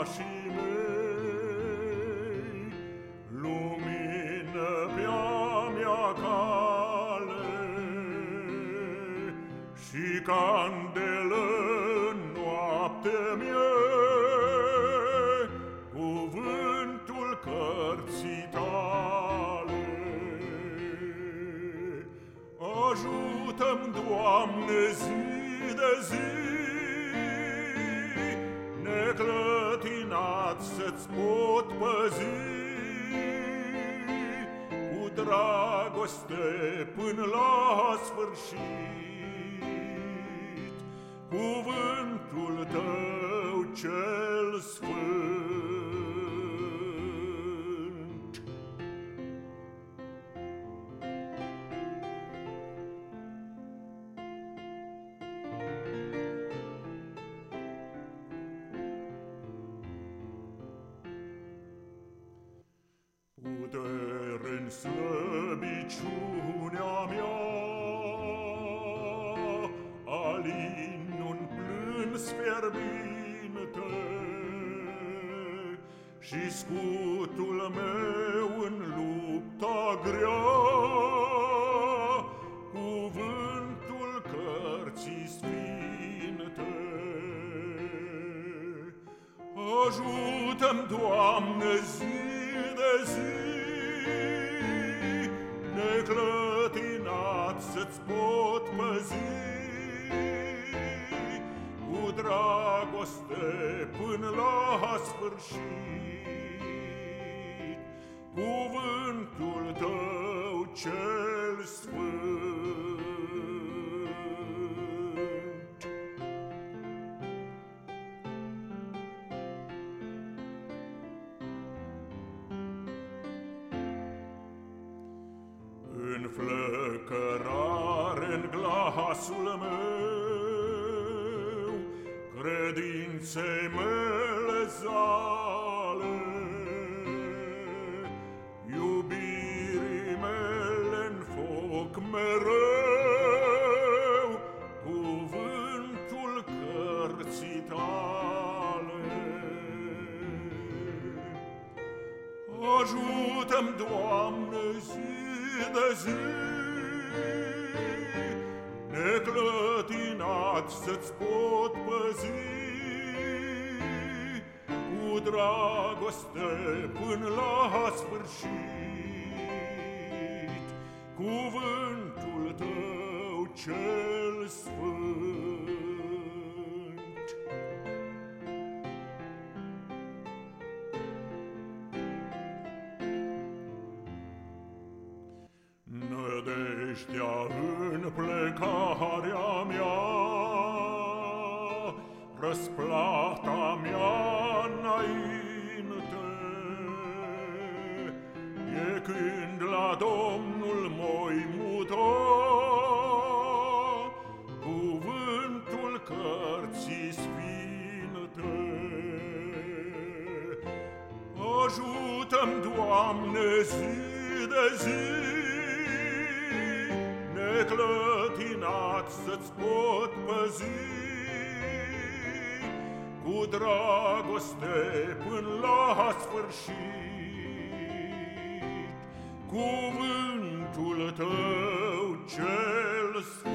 pașii mei, Lumină pe-a mea cale Și candelă în noapte mie, Cuvântul cărții tale. Ajută-mi, Doamne, zi de zi să-ți pot păzi Cu dragoste până la sfârșit. Cuvântul slăbiciunea mea, Alin un plâns fierbinte, Și scutul meu în lupta grea, Cuvântul cărții sfinte. Ajută-mi, Doamne, zi de zi, pot păzi, Cu dragoste până la sfârșit, Cuvântul tău cel sfânt. În flăcărare în glasul meu, Credinței mele zale, Ajută-mi, Doamne, zi de zi, Neclătinat să-ți pot păzi, Cu dragoste până la sfârșit, Cuvântul tău cel sfânt. Nădejdea în plecarea mea, Răsplata mea înainte, E când la Domnul moi muta, Cuvântul cărții sfinte. Ajută-mi, Doamne, zi de zi, neclătinat să-ți pot păzi. Cu dragoste până la sfârșit Cuvântul tău cel sfânt